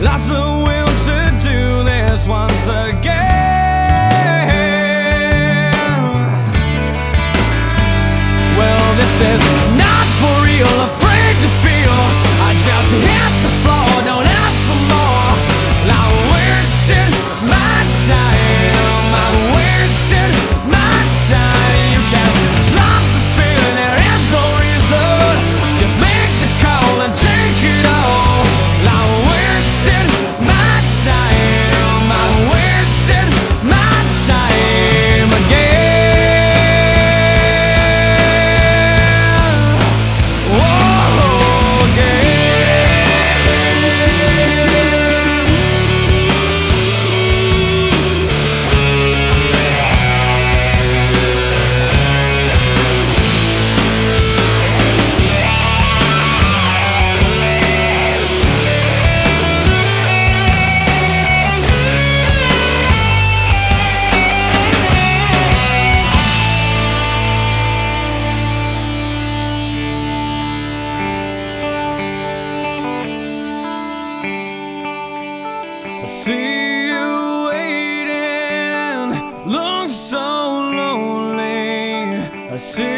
Lassen I see you waiting, look so lonely. I see.